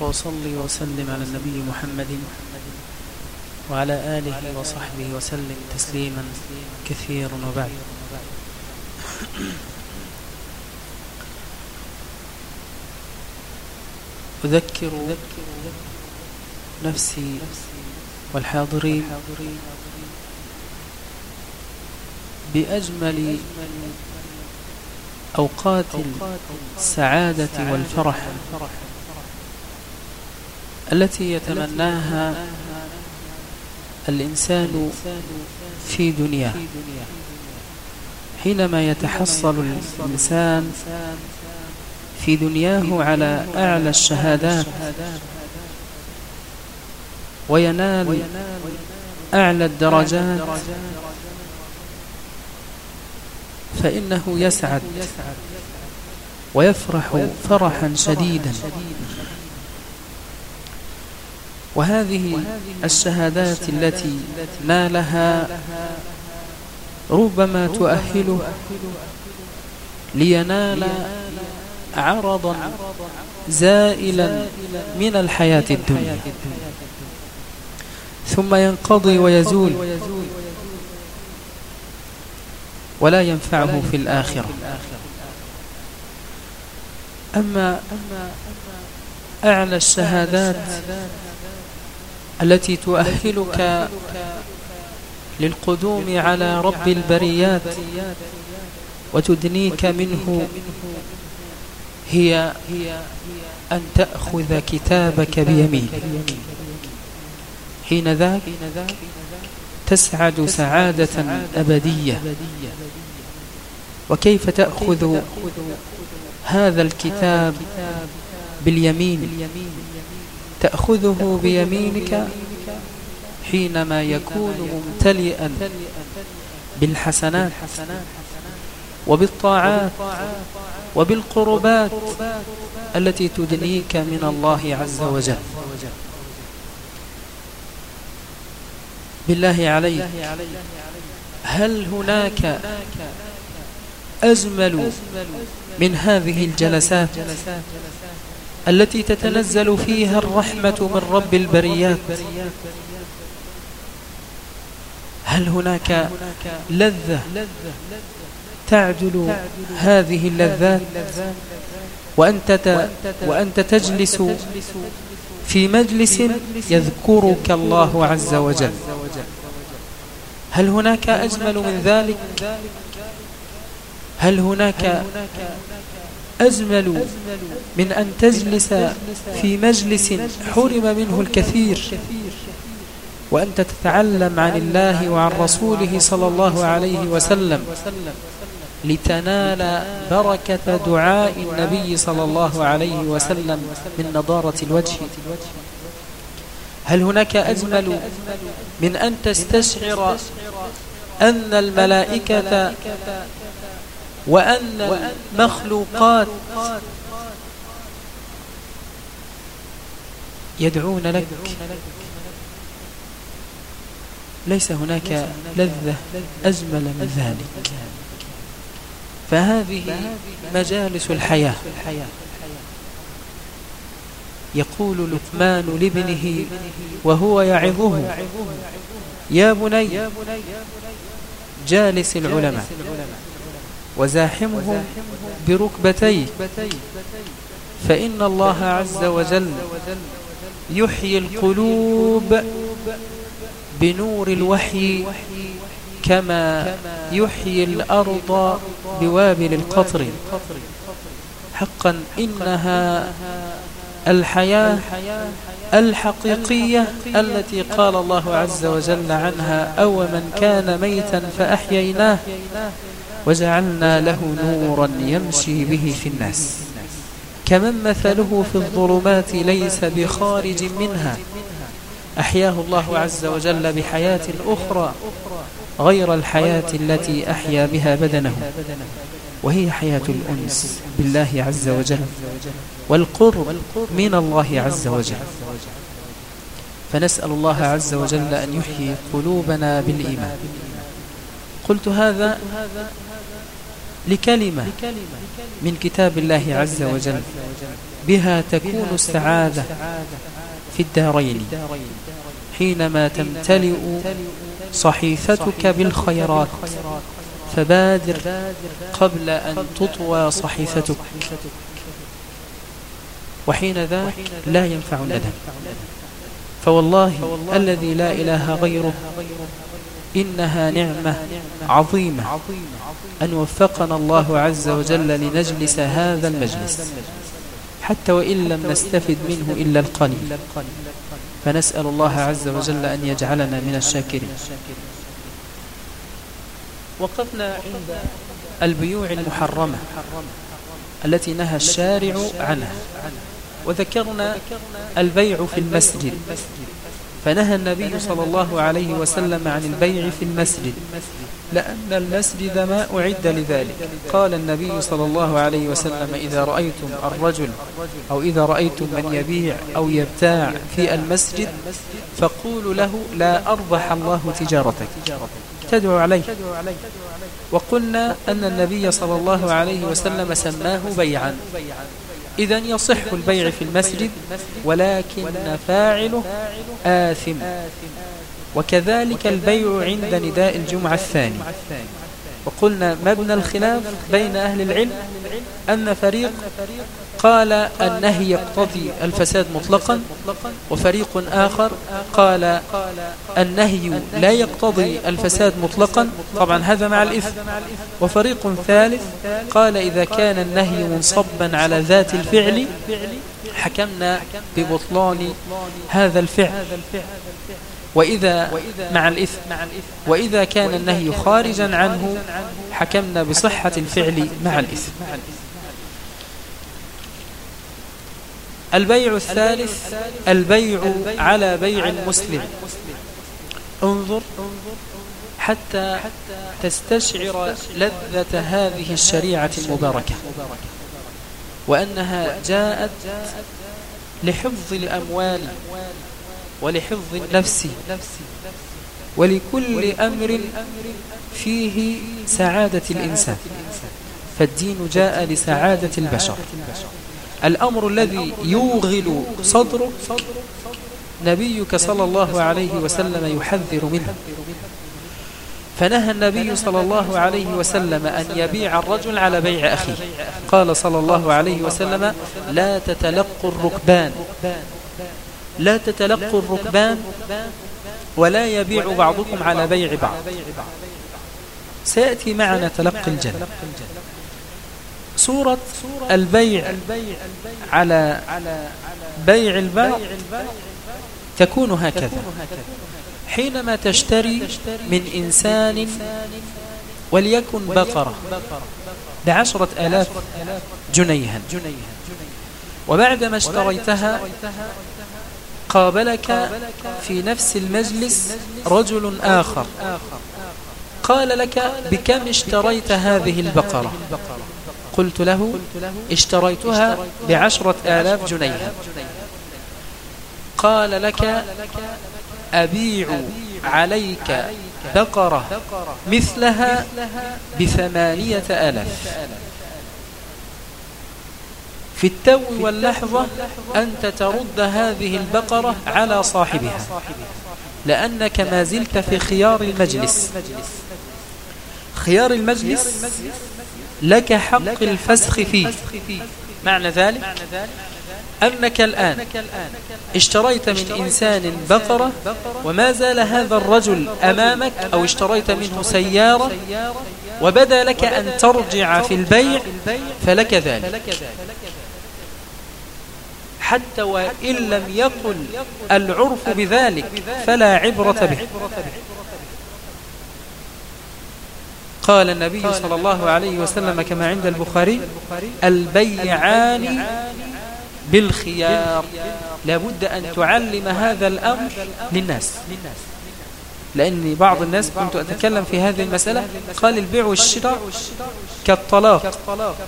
وأصلي وسلم على النبي محمد وعلى آله وصحبه وسلم تسليما كثيرا وبعد. أذكر نفسي والحاضرين بأجمل أوقات السعادة والفرح. التي يتمناها الإنسان في دنياه. حينما يتحصل الإنسان في دنياه على أعلى الشهادات وينال أعلى الدرجات فإنه يسعد ويفرح فرحا شديدا. وهذه الشهادات التي نالها ربما تؤهله لينال عرضا زائلا من الحياة الدنيا. ثم ينقضي ويزول ولا ينفعه في الآخرة. أما أعلى الشهادات التي تؤهلك للقدوم على رب البريات وتدنيك منه هي أن تأخذ كتابك بيمينك. حين ذاك تسعد سعادة أبدية. وكيف تأخذ هذا الكتاب باليمين؟ تأخذه بيمينك حينما يكون ممتلئا بالحسنات وبالطاعات وبالقربات التي تدنيك من الله عز وجل. بالله عليك هل هناك أجمل من هذه الجلسات؟ التي تتنزل فيها الرحمة من رب البريات. هل هناك لذة تعدل هذه اللذات وأنت, وأنت تجلس في مجلس يذكرك الله عز وجل؟ هل هناك أجمل من ذلك؟ هل هناك أجمل من أن تجلس في مجلس حرم منه الكثير وأنت تتعلم عن الله وعن رسوله صلى الله عليه وسلم لتنال بركة دعاء النبي صلى الله عليه وسلم من نضارة الوجه. هل هناك أجمل من أن تستشعر أن الملائكة وأن المخلوقات يدعون لك. ليس هناك لذة أجمل من ذلك. فهذه مجالس الحياة. يقول لقمان لابنه وهو يعظه يا بني جالس العلماء. وزاحمهم بركبتيه. فإن الله عز وجل يحيي القلوب بنور الوحي كما يحيي الأرض بوابل القطر. حقا إنها الحياة الحقيقية التي قال الله عز وجل عنها أو من كان ميتا فأحييناه. وجعلنا له نورا يمشي به في الناس. كمن مثله في الظلمات ليس بخارج منها. أحياه الله عز وجل بحياة أخرى غير الحياة التي أحيا بها بدنه. وهي حياة الأنس بالله عز وجل والقرب من الله عز وجل. فنسأل الله عز وجل أن يحيي قلوبنا بالإيمان. قلت هذا لكلمة من كتاب الله عز وجل. بها تكون السعادة في الدارين. حينما تمتلئ صحيفتك بالخيرات فبادر قبل أن تطوى صحيفتك. وحين ذاك لا ينفع الندم فوالله الذي لا إله غيره إنها نعمة عظيمة. أن وفقنا الله عز وجل لنجلس هذا المجلس. حتى وإن لم نستفد منه إلا القليل. فنسأل الله عز وجل أن يجعلنا من الشاكرين. وقفنا عند البيوع المحرمة التي نهى الشارع عنها. وذكرنا البيع في المسجد. فنهى النبي صلى الله عليه وسلم عن البيع في المسجد. لأن المسجد ما أعد لذلك. قال النبي صلى الله عليه وسلم إذا رأيتم الرجل أو إذا رأيتم من يبيع أو يبتاع في المسجد فقولوا له لا أربح الله تجارتك. تدعو عليه. وقلنا أن النبي صلى الله عليه وسلم سماه بيعا. إذا يصح البيع في المسجد ولكن فاعله آثم. وكذلك البيع عند نداء الجمعة الثاني. وقلنا مبنى الخلاف بين أهل العلم أن فريق قال النهي يقتضي الفساد مطلقا وفريق آخر قال النهي لا يقتضي الفساد مطلقا. طبعا هذا مع الإثم. وفريق ثالث قال إذا كان النهي منصبا على ذات الفعل حكمنا ببطلان هذا الفعل. وإذا مع الإثم وإذا كان النهي خارجا عنه حكمنا بصحة الفعل مع الإثم. البيع الثالث البيع على بيع المسلم. انظر حتى تستشعر لذة هذه الشريعة المباركة. وأنها جاءت لحفظ الأموال. ولحفظ النفس ولكل أمر فيه سعادة الإنسان. فالدين جاء لسعادة البشر. الأمر الذي يوغل صدره نبيك صلى الله عليه وسلم يحذر منه. فنهى النبي صلى الله عليه وسلم أن يبيع الرجل على بيع أخيه. قال صلى الله عليه وسلم لا تتلقوا الركبان. لا تتلقوا الركبان ولا يبيع بعضكم على بيع بعض. سيأتي معنا تلقي الجنة. صورة البيع على بيع البيع تكون هكذا. حينما تشتري من إنسان وليكن بقرة بعشرة آلاف جنيها. وبعدما اشتريتها قابلك في نفس المجلس رجل آخر. قال لك بكم اشتريت هذه البقرة؟ قلت له اشتريتها بعشرة آلاف جنيه. قال لك أبيع عليك بقرة مثلها بثمانية آلاف. في التو واللحظة أنت ترد هذه البقرة على صاحبها لأنك ما زلت في خيار المجلس. خيار المجلس لك حق الفسخ فيه. معنى ذلك؟ أنك الآن اشتريت من إنسان بقرة وما زال هذا الرجل أمامك أو اشتريت منه سيارة وبدا لك أن ترجع في البيع فلك ذلك. حتى وإن لم يقل العرف بذلك فلا عبرة به. قال النبي صلى الله عليه وسلم كما عند البخاري البيعان بالخيار. لابد أن تعلم هذا الأمر للناس. لأن بعض الناس كنت أتكلم في هذه المسألة قال البيع والشراء كالطلاق.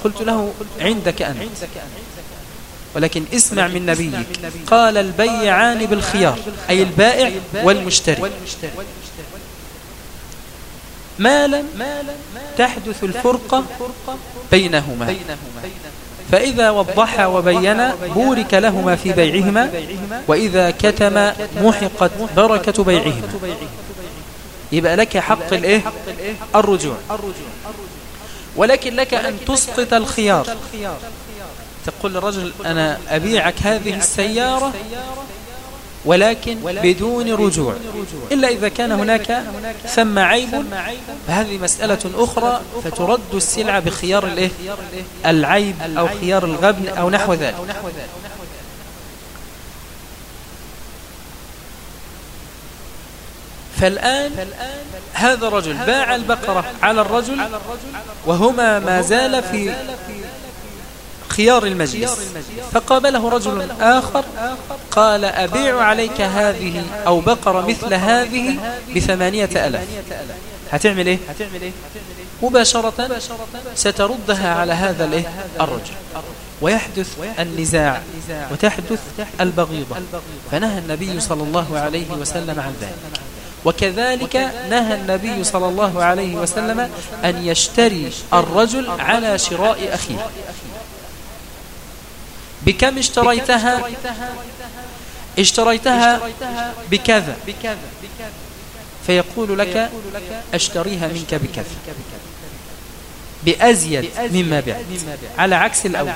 قلت له عندك أنت. ولكن اسمع من نبيك. قال البيعان بالخيار أي البائع والمشتري. ما لم تحدث الفرقة بينهما. فإذا وضح وبين بورك لهما في بيعهما وإذا كتم محقت بركة بيعهما. يبقى لك حق الإيه؟ الرجوع. ولكن لك أن تسقط الخيار. تقول للرجل أنا أبيعك هذه السيارة ولكن بدون رجوع إلا إذا كان هناك ثم عيب فهذه مسألة أخرى فترد السلعة بخيار الإيه؟ العيب أو خيار الغبن أو نحو ذلك فالآن هذا رجل باع البقرة على الرجل وهما ما زال في خيار المجلس. فقابله رجل آخر قال أبيع عليك هذه أو بقرة مثل هذه بثمانية ألاف هتعمل إيه؟ مباشرة ستردها على هذا الرجل. ويحدث النزاع وتحدث البغيضة. فنهى النبي صلى الله عليه وسلم عن ذلك. وكذلك نهى النبي صلى الله عليه وسلم أن يشتري الرجل على شراء أخيه. بكم اشتريتها؟ اشتريتها بكذا. فيقول لك أشتريها منك بكذا. بأزيد مما بعت. على عكس الأول.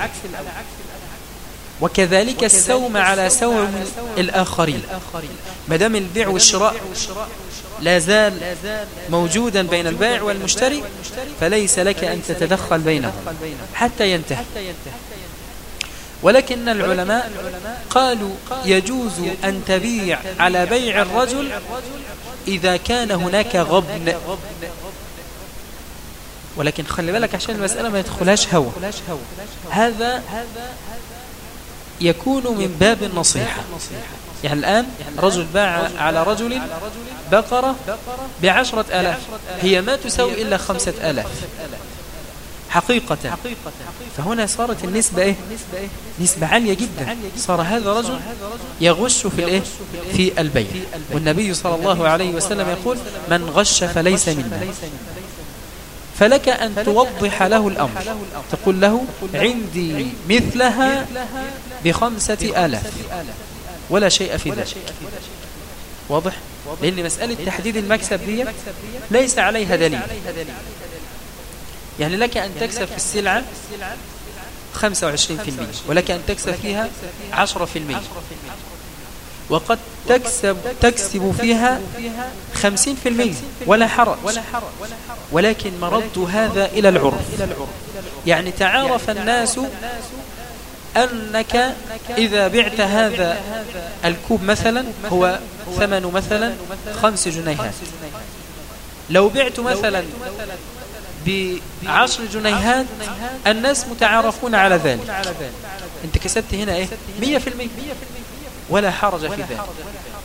وكذلك السوم على سوم الآخرين. مدام البيع والشراء لا زال موجودا بين البائع والمشتري فليس لك أن تتدخل بينهم حتى ينتهي. ولكن العلماء قالوا يجوز أن تبيع على بيع الرجل إذا كان هناك غبن. ولكن خلي بالك عشان المسألة ما يدخلهاش هوا. هذا يكون من باب النصيحة. يعني الآن رجل باع على رجل بقرة بعشرة ألاف. هي ما تساوي إلا خمسة ألاف. حقيقة. فهنا صارت النسبة إيه؟ نسبة عالية جدا. صار هذا رجل يغش في الإيه؟ في البيع والنبي صلى الله عليه وسلم يقول من غش فليس منا. فلك أن توضح له الأمر. تقول له عندي مثلها بخمسة آلاف. ولا شيء في ذلك. واضح؟ لأن مسألة تحديد المكسب دي ليس عليها دليل. يعني لك أن تكسب في السلعة 25% ولك أن تكسب فيها 10% وقد تكسب تكسب فيها 50% ولا حرج. ولكن مرد هذا إلى العرف. يعني تعارف الناس أنك إذا بعت هذا الكوب مثلا هو ثمن مثلا خمس جنيهات. لو بعت مثلا بعشر جنيهات الناس متعارفون على ذلك. انت كسبت هنا إيه؟ مية في المية. ولا حرج في ذلك.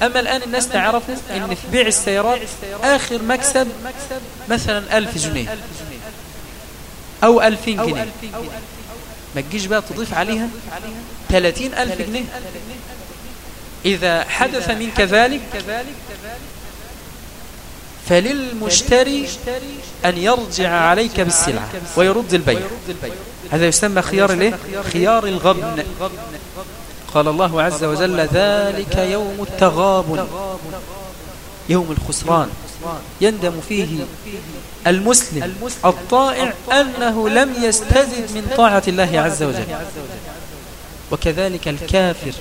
أما الآن الناس تعرفوا أن في بيع السيارات آخر مكسب مثلا ألف جنيه أو ألفين جنيه. ما تجيش بقى تضيف عليها ثلاثين ألف جنيه. إذا حدث منك ذلك فللمشتري أن يرجع عليك بالسلعة ويرد البيع. هذا يسمى خيار الايه خيار الغبن. قال الله عز وجل ذلك يوم التغابن يوم الخسران. يندم فيه المسلم الطائع أنه لم يستزد من طاعة الله عز وجل. وكذلك الكافر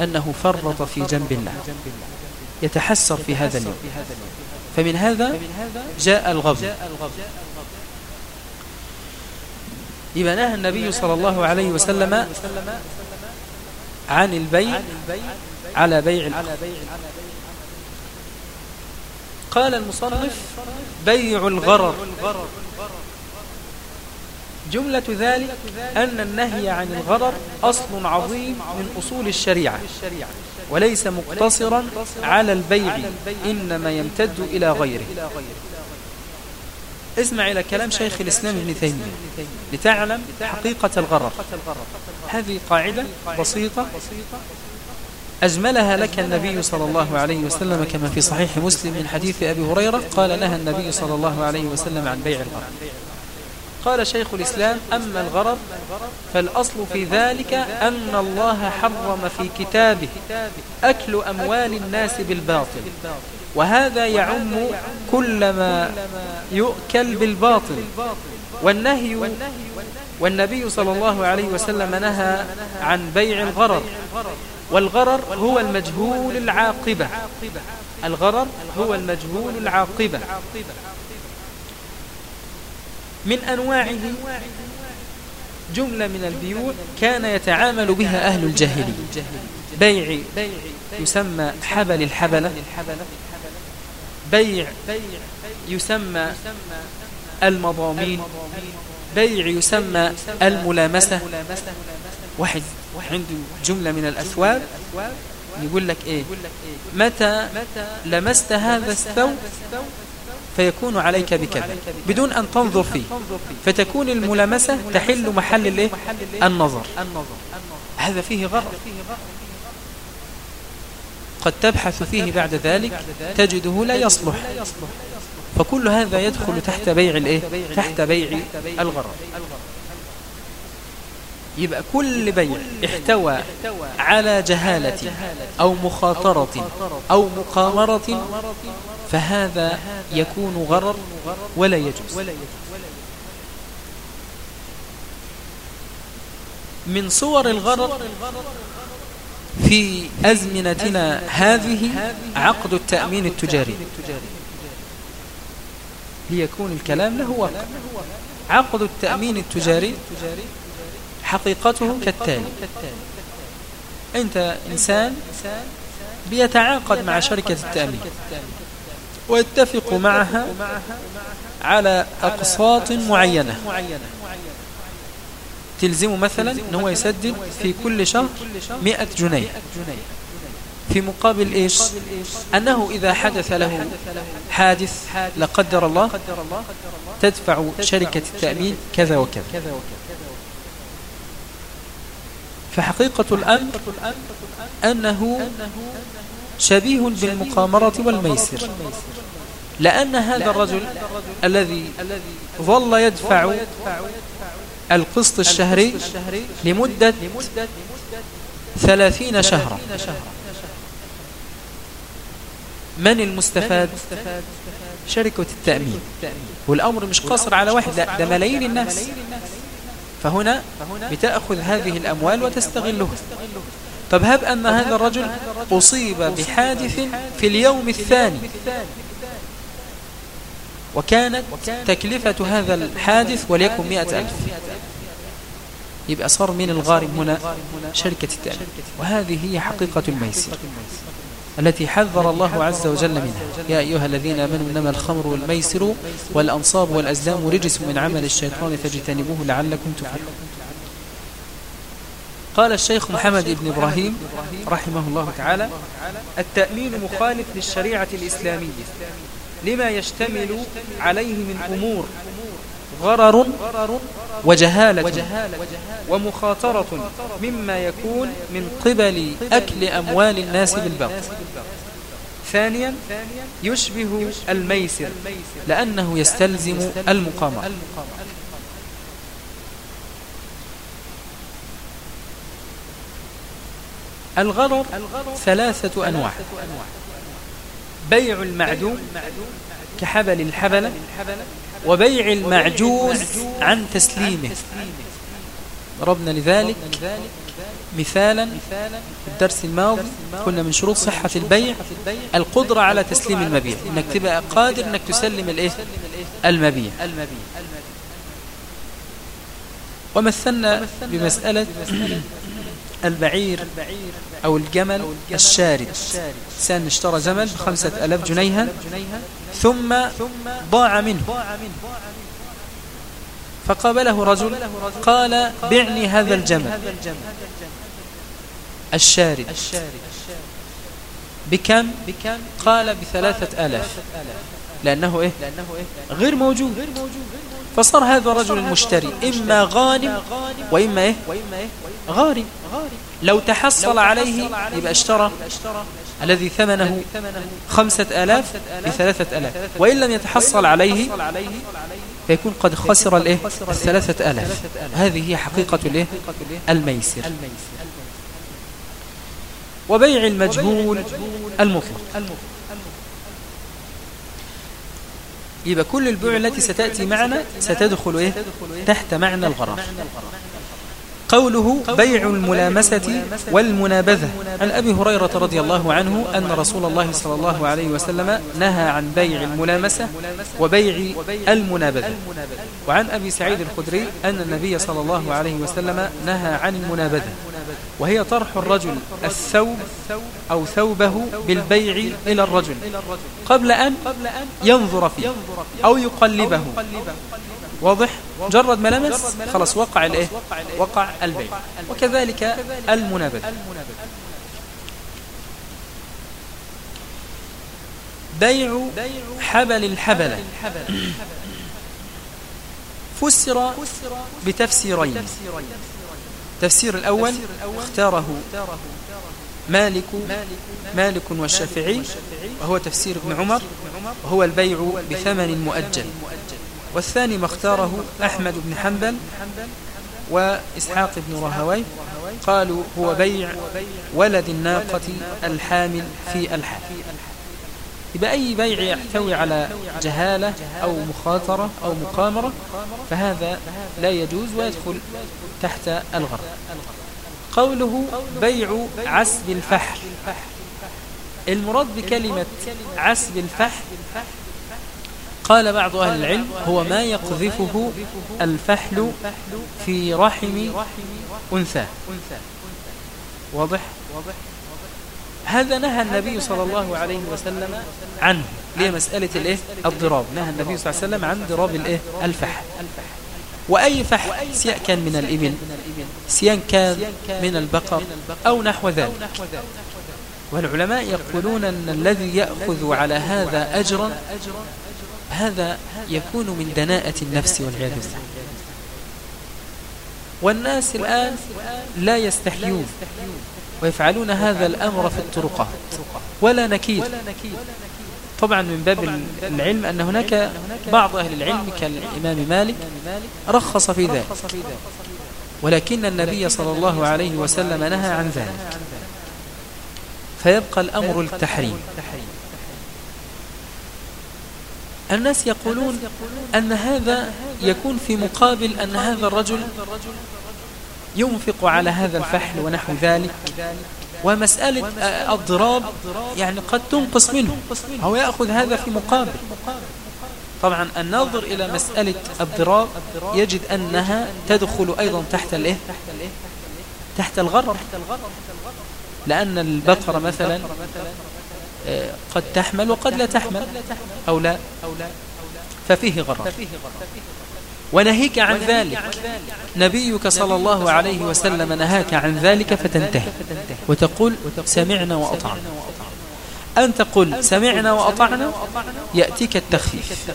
أنه فرط في جنب الله يتحسر في هذا اليوم. فمن هذا جاء الغضب. يبقى نهى النبي صلى الله عليه وسلم عن البيع على بيع قال المصنف بيع الغرر. جملة ذلك أن النهي عن الغرر أصل عظيم من أصول الشريعة. وليس مقتصرا على البيع إنما يمتد إلى غيره. اسمع إلى كلام شيخ الإسلام ابن تيمية. لتعلم حقيقة الغرر. هذه قاعدة بسيطة. أجملها لك النبي صلى الله عليه وسلم كما في صحيح مسلم من حديث أبي هريرة قال نهى النبي صلى الله عليه وسلم عن بيع الغرر. قال شيخ الإسلام أما الغرض فالأصل في ذلك أن الله حرم في كتابه أكل أموال الناس بالباطل وهذا يعم كل ما يؤكل بالباطل. والنهي والنبي صلى الله عليه وسلم نهى عن بيع الغرر والغرر هو المجهول العاقبة. الغرر هو المجهول العاقبة. من أنواعه. جملة من البيوع كان يتعامل بها أهل الجاهلية. بيع يسمى حبل الحبلة. بيع يسمى المضامين. بيع يسمى الملامسة. واحد عنده جملة من الأثواب يقول لك إيه؟ متى لمست هذا الثوب فيكون عليك بكذا. بدون أن تنظر فيه. فتكون الملامسة تحل محل الايه النظر. هذا فيه غرض. قد تبحث فيه بعد ذلك تجده لا يصلح. فكل هذا يدخل تحت بيع تحت بيع الغرض. يبقى كل بيع احتوى على جهالة أو مخاطرة أو مقامرة فهذا يكون غرر ولا يجوز. من صور الغرر في أزمنتنا هذه عقد التأمين التجاري. ليكون الكلام له وقع عقد التأمين التجاري حقيقته كالتالي. أنت إنسان بيتعاقد مع شركة التأمين ويتفق معها على أقساط معينة. تلزم مثلا أنه يسدد في كل شهر مئة جنيه. في مقابل إيش؟ أنه إذا حدث له حادث لا قدر الله تدفع شركة التأمين كذا وكذا. فحقيقة الأمر أنه شبيه بالمقامرة والميسر لأن هذا الرجل الذي ظل يدفع القسط الشهري لمدة ثلاثين شهرا. من المستفاد؟ شركة التأمين. والأمر مش قصر على واحد لا ده ملايين الناس. فهنا بتأخذ هذه الأموال وتستغلها. طب هب أن هذا الرجل أصيب بحادث في اليوم الثاني. وكانت تكلفة هذا الحادث وليكن مئة ألف. يبقى صار من الغارم هنا شركة التأمين. وهذه هي حقيقة الميسر. التي حذر الله عز وجل منها. يا أيها الذين آمنوا إنما الخمر والميسر والأنصاب والأزلام رجس من عمل الشيطان فاجتنبوه لعلكم تفلحون. قال الشيخ محمد بن إبراهيم رحمه الله تعالى التأمين مخالف للشريعة الإسلامية لما يشتمل عليه من أمور غرر وجهالة ومخاطرة مما يكون من قبل أكل أموال الناس بالباطل. ثانيا يشبه الميسر لأنه يستلزم المقامة الغرر ثلاثة أنواع. بيع المعدوم كحبل الحبل وبيع المعجوز عن تسليمه. ضربنا لذلك مثالا في الدرس الماضي كنا من شروط صحة البيع القدرة على تسليم المبيع إنك تبقى قادر إنك تسلم الإيه؟ المبيع. ومثلنا بمسألة البعير. أو الجمل الشارد. سان اشترى جمل بخمسة ألاف جنيها ثم ضاع منه. فقابله رجل قال بعني هذا الجمل. الشارد. بكم؟ قال بثلاثة ألاف. لأنه إيه؟ غير موجود. فصار هذا الرجل المشتري إما غانم وإما إيه؟ غارم. لو تحصل عليه يبقى اشترى. الذي ثمنه خمسة آلاف بثلاثة آلاف. وإن لم يتحصل عليه فيكون قد خسر الإيه؟ الثلاثة ألاف. هذه هي حقيقة الإيه؟ الميسر. وبيع المجهول المطلق يبقى كل البيوع التي ستأتي معنا ستدخل إيه؟ تحت معنى الغرر قوله بيع الملامسة والمنابذة. عن أبي هريرة رضي الله عنه أن رسول الله صلى الله عليه وسلم نهى عن بيع الملامسة وبيع المنابذة. وعن أبي سعيد الخدري أن النبي صلى الله عليه وسلم نهى عن المنابذة. وهي طرح الرجل الثوب أو ثوبه بالبيع إلى الرجل قبل أن ينظر فيه أو يقلبه. واضح؟ جرد ملمس خلاص وقع الايه وقع البيع. وكذلك المنابذ بيع حبل الحبل فسر بتفسيرين. التفسير الأول اختاره مالك مالك والشافعي وهو تفسير ابن عمر وهو البيع بثمن مؤجل. والثاني ما اختاره أحمد بن حنبل وإسحاق بن رهوي قالوا هو بيع ولد الناقة الحامل في الحال يبقى أي بيع يحتوي على جهالة أو مخاطرة أو مقامرة فهذا لا يجوز ويدخل تحت الغرب قوله بيع عسب الفحل. المراد بكلمة عسب الفحل قال بعض أهل العلم هو ما يقذفه الفحل في رحم أنثى. واضح؟ هذا نهى النبي صلى الله عليه وسلم عنه ليه مسألة الإيه؟ الضراب. نهى النبي صلى الله عليه وسلم عن ضراب الإيه؟ الفحل وأي فحل سواء كان من الإبل سواء كان من البقر أو نحو ذلك. والعلماء يقولون أن الذي يأخذ على هذا أجرا هذا يكون من دناءة النفس والعياذ بالله. والناس الآن لا يستحيون ويفعلون هذا الأمر في الطرقات ولا نكير طبعا من باب العلم أن هناك بعض أهل العلم كالإمام مالك رخص في ذلك. ولكن النبي صلى الله عليه وسلم نهى عن ذلك. فيبقى الأمر التحريم. الناس يقولون أن هذا يكون في مقابل أن هذا الرجل ينفق على هذا الفحل ونحو ذلك. ومسألة الضراب يعني قد تنقص منه. أو يأخذ هذا في مقابل. طبعا الناظر إلى مسألة الضراب يجد أنها تدخل أيضا تحت الإيه؟ تحت الغرر. لأن البقرة مثلا قد تحمل وقد لا تحمل أو لا؟ ففيه غرر. ونهيك عن ذلك. نبيك صلى الله عليه وسلم نهاك عن ذلك فتنتهي. وتقول سمعنا وأطعنا. أن تقول سمعنا وأطعنا يأتيك التخفيف.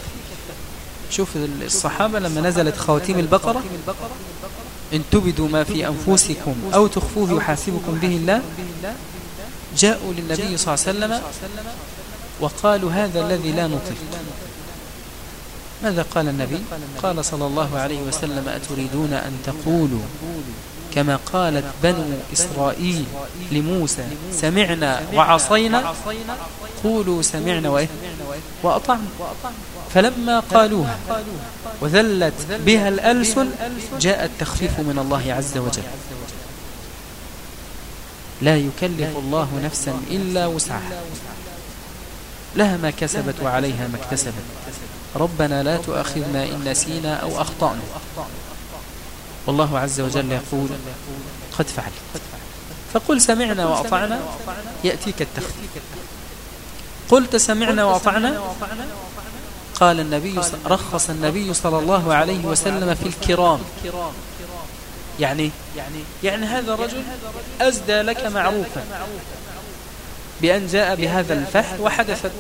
شوف الصحابة لما نزلت خواتيم البقرة إن تبدوا ما في أنفسكم أو تخفوه يحاسبكم به الله جاءوا للنبي صلى الله عليه وسلم وقالوا هذا الذي لا نطيق. ماذا قال النبي؟ قال صلى الله عليه وسلم أتريدون أن تقولوا؟ كما قالت بنو إسرائيل لموسى سمعنا وعصينا؟ قولوا سمعنا وإيه؟ وأطعنا. فلما قالوها وذلت بها الألسن جاء التخفيف من الله عز وجل. لا يكلف الله نفسا إلا وسعها. لها ما كسبت وعليها ما اكتسبت. ربنا لا تؤاخذنا إن نسينا أو أخطأنا. والله عز وجل يقول قد فعل فقل سمعنا وأطعنا يأتيك التخفيف. قلت سمعنا وأطعنا قال النبي رخص النبي صلى الله عليه وسلم في الكرام. يعني يعني هذا الرجل أزدى لك معروفا بأن جاء بهذا الفحل وحدثت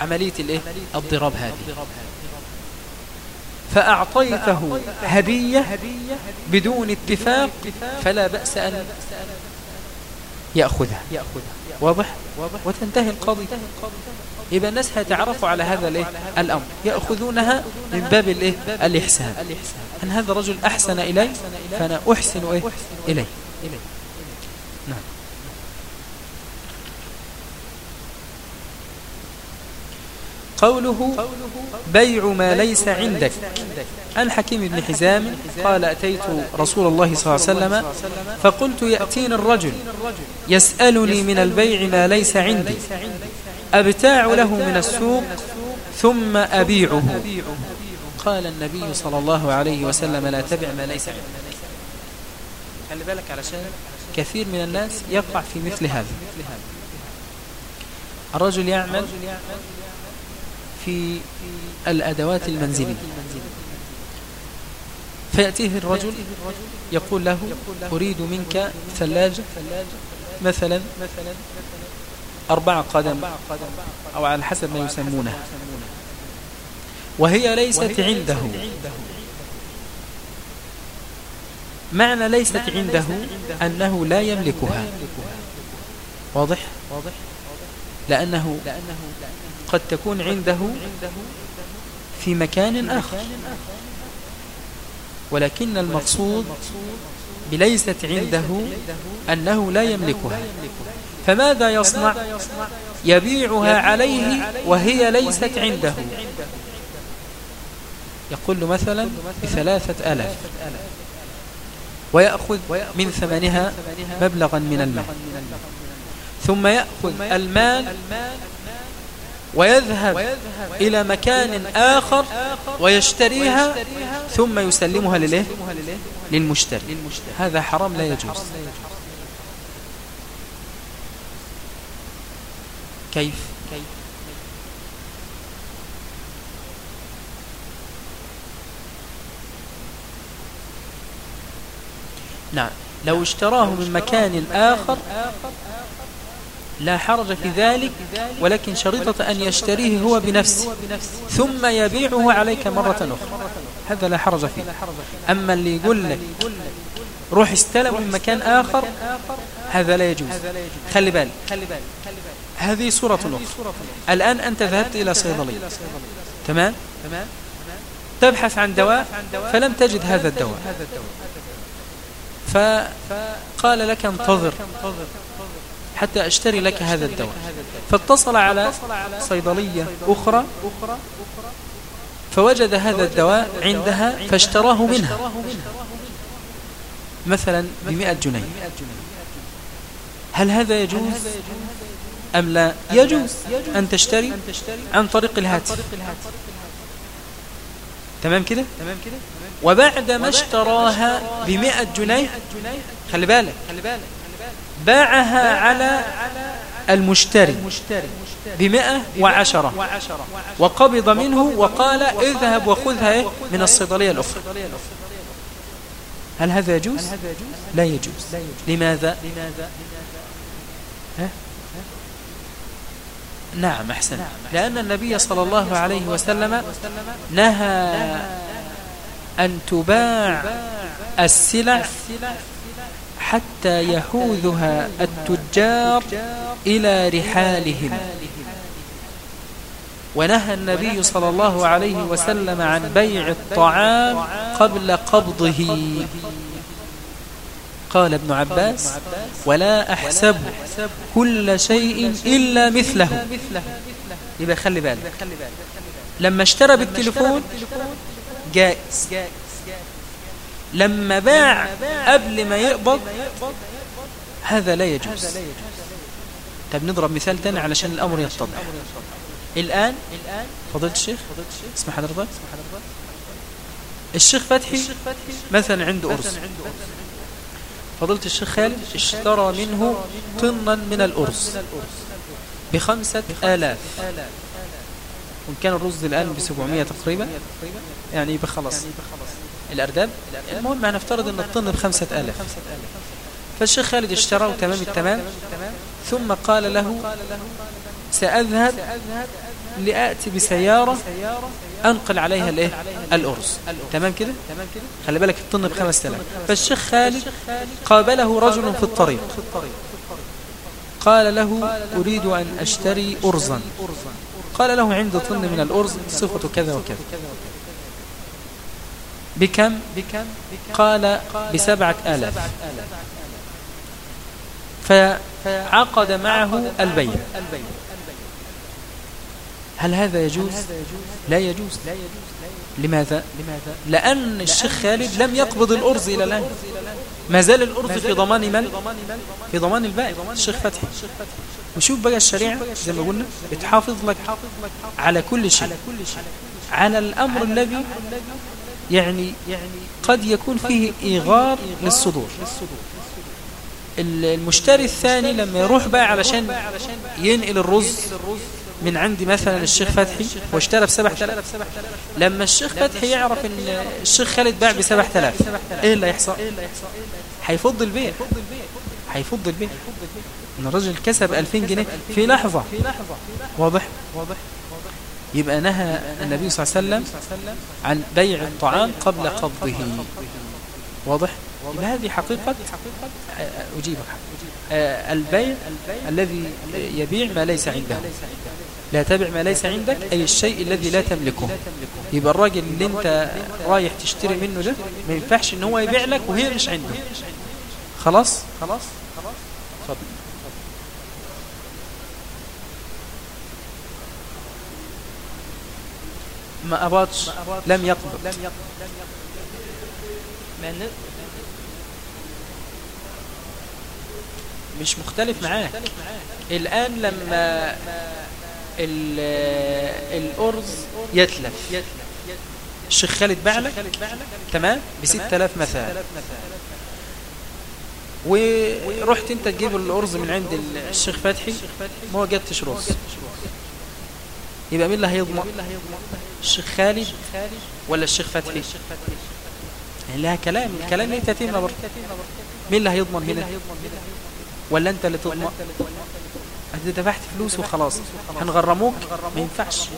عملية الإيه؟ الضراب هذه. فأعطيته هدية بدون اتفاق فلا بأس أن يأخذها. واضح؟ وتنتهي القضية. يبقى الناس هيتعرفوا على هذا الإيه؟ الأمر. يأخذونها من باب الإيه؟ الإحسان. أن هذا الرجل أحسن إلي؟ فأنا أحسن إيه؟ إليه. نعم. قوله بيع ما ليس عندك. عن حكيم بن حزام قال أتيت رسول الله صلى الله عليه وسلم فقلت يأتيني الرجل يسألني من البيع ما ليس عندي أبتاع له من السوق ثم أبيعه. قال النبي صلى الله عليه وسلم لا تبع ما ليس عندك. خلي بالك علشان كثير من الناس يقع في مثل هذا. الرجل يعمل في الأدوات المنزلية. فيأتيه الرجل يقول له أريد منك ثلاجة مثلا أربع قدم أو على حسب ما يسمونها وهي ليست عنده. معنى ليست عنده أنه لا يملكها. واضح؟ لأنه قد تكون عنده في مكان آخر. ولكن المقصود بليست عنده أنه لا يملكها. فماذا يصنع؟ يبيعها عليه وهي ليست عنده. يقول مثلا بثلاثة ألاف ويأخذ من ثمنها مبلغا من المال. ثم يأخذ المال ويذهب إلى مكان آخر ويشتريها ثم يسلمها لله للمشتري. هذا حرام لا يجوز. كيف؟ نعم. لو اشتراه من مكان آخر لا حرج في ذلك ولكن شريطة أن يشتريه هو بنفسه ثم يبيعه عليك مرة أخرى. هذا لا حرج فيه. أما اللي يقول لك روح استلم من مكان آخر هذا لا يجوز. خلي بالك. هذه صورة أخرى. الآن أنت ذهبت إلى صيدلية. تمام؟ تبحث عن دواء فلم تجد هذا الدواء. فقال لك انتظر. حتى أشتري لك هذا الدواء. فاتصل على صيدلية أخرى فوجد هذا الدواء عندها فاشتراه منها. مثلا بمئة جنيه. هل هذا يجوز؟ أم لا؟ يجوز أن تشتري عن طريق الهاتف. تمام كده؟ وبعد ما اشتراها بمئة جنيه خلي بالك. باعها على المشتري بمئة وعشرة وقبض منه وقال اذهب وخذها من الصيدلية الأخرى هل هذا يجوز؟ لا يجوز لماذا؟ ها؟ نعم أحسن لأن النبي صلى الله عليه وسلم نهى أن تباع السلع حتى يحوذها التجار إلى رحالهم. ونهى النبي صلى الله عليه وسلم عن بيع الطعام قبل قبضه. قال ابن عباس ولا أحسب كل شيء إلا مثله. يبقى خلي بالك. لما اشترى بالتليفون جائز. لما باع قبل ما يقبض هذا لا يجوز. طب نضرب مثال تاني علشان الأمر يتضح. الآن فضلت الشيخ؟ اسم حضرتك الشيخ فتحي مثلا عنده أرز. فضلت الشيخ خالد اشترى منه طنا من الأرز بخمسة آلاف. وإن كان الرز الآن بسبعمية تقريبا يعني بخلص الأرداب؟ المهم هنفترض أن الطن بخمسة آلاف. فالشيخ خالد اشتراه تمام التمام ثم قال له سأذهب لآتي بسيارة أنقل عليها الإيه؟ الأرز. تمام كده؟ خلي بالك الطن بخمس آلاف. فالشيخ خالد قابله رجل في الطريق. قال له أريد أن أشتري أرزا. قال له عند طن من الأرز صفة كذا وكذا. بكم؟ قال بسبعة آلاف. فعقد معه البيع. هل هذا يجوز؟ لا يجوز. لماذا؟ لأن الشيخ خالد لم يقبض الأرز إلى الآن. ما زال الأرز في ضمان من؟ في ضمان البائع. الشيخ فتحي. وشوف بقى الشريعة زي ما قلنا بتحافظ لك على كل شيء. على الأمر الذي يعني قد يكون فيه إيغار للصدور. المشتري الثاني لما يروح بقى علشان ينقل الرز من عندي مثلا الشيخ فتحي واشترى بسبع تلاف لما الشيخ فتحي يعرف إن الشيخ خالد باع بسبع تلاف إيه اللي يحصل هيفض البيع. هيفض البيع. إن الرجل كسب 2000 جنيه في لحظة. واضح. يبقى نهى النبي صلى الله عليه وسلم عن بيع الطعام قبل قبضه. واضح؟ يبقى هذه حقيقة أجيبك. البيع الذي يبيع ما ليس عنده. لا تبع ما ليس عندك أي الشيء الذي لا تملكه. يبقى الراجل اللي أنت رايح تشتري منه ده ما ينفعش إن هو يبيع لك وهي مش عنده. خلاص خلاص؟ خلاص. ما أبادش لم يقبل. مش مختلف معاه. الآن لما الأرز يتلف. الشيخ خالد بعلك؟ تمام؟ بستة آلاف مثلا ورحت انت تجيب الأرز من عند الشيخ فتحي؟ ما وجدتش رز. يبقى مين اللي هيضمن؟ الشيخ خالد ولا الشيخ فتحي؟ لها كلام الكلام ليه تتيمنا برضه؟ مين اللي هيضمن هنا؟ ولا انت اللي تضمن؟ أنت دفعت فلوس وخلاص هنغرموك؟ ما ينفعش.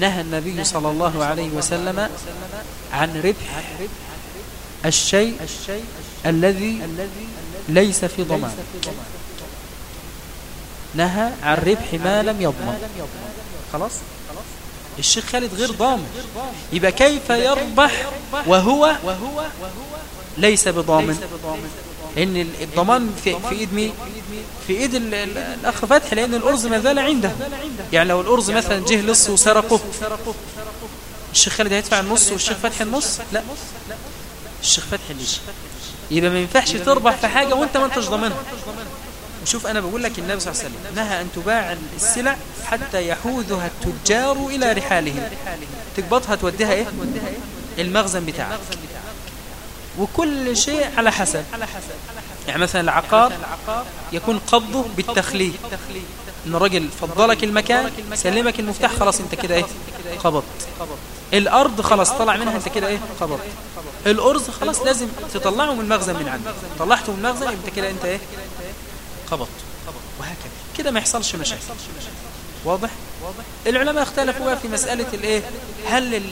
نهى النبي صلى الله عليه وسلم عن ربح الشيء الذي ليس في ضمان. نهى عن ربح ما لم يضمن. خلاص؟ الشيخ خالد غير ضامن يبقى كيف يربح وهو ليس بضامن إن الضمان في, في إيد مين؟ في إيد الأخ فتحي لأن الأرز ما زال عنده. يعني لو الأرز مثلا جه لص وسرقه. الشيخ خالد هيدفع النص والشيخ فتحي النص لا. الشيخ فتحي ليش يبقى ما ينفعش تربح في حاجة وأنت ما أنتش ضامنها. وشوف أنا بقول لك النبي صلى الله عليه وسلم نهى أن تباع السلع حتى يحوذها التجار إلى رحالهم. تقبضها توديها إيه؟ المخزن بتاعك. وكل شيء على حسب. يعني مثلا العقار يكون قبضه بالتخليد إن الراجل فضلك المكان سلمك المفتاح خلاص أنت كده إيه؟ قبضت. الأرض خلاص طلع منها أنت كده إيه؟ قبضت. الأرز خلاص لازم تطلعه من المخزن من عندك. طلعته من المخزن أنت كده انت إيه؟ قبضت وهكذا. كده ما يحصلش مشاكل. واضح؟ العلماء اختلفوا في مسألة الإيه؟ هل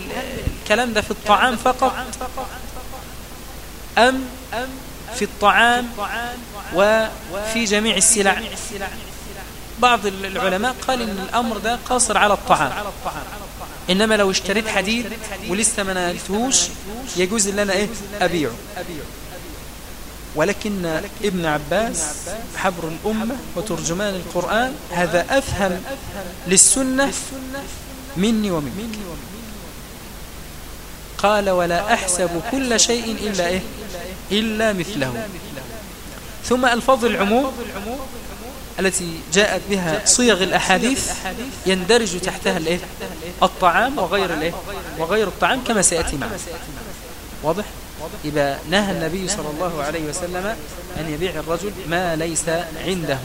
الكلام ده في الطعام فقط؟ أم في الطعام وفي جميع السلع؟ بعض العلماء قال إن الأمر ده قاصر على الطعام. إنما لو اشتريت حديد ولسه ما نالتهوش يجوز إن أنا إيه؟ أبيعه. ولكن ابن عباس حبر الأمة وترجمان القرآن هذا أفهم للسنة مني ومنك قال ولا أحسب كل شيء إلا إيه إلا مثله ثم الفاظ العموم التي جاءت بها صيغ الأحاديث يندرج تحتها الإيه؟ الطعام وغير الإيه؟ وغير الطعام كما سيأتي معنا واضح؟ إذا نهى النبي صلى الله عليه وسلم أن يبيع الرجل ما ليس عنده.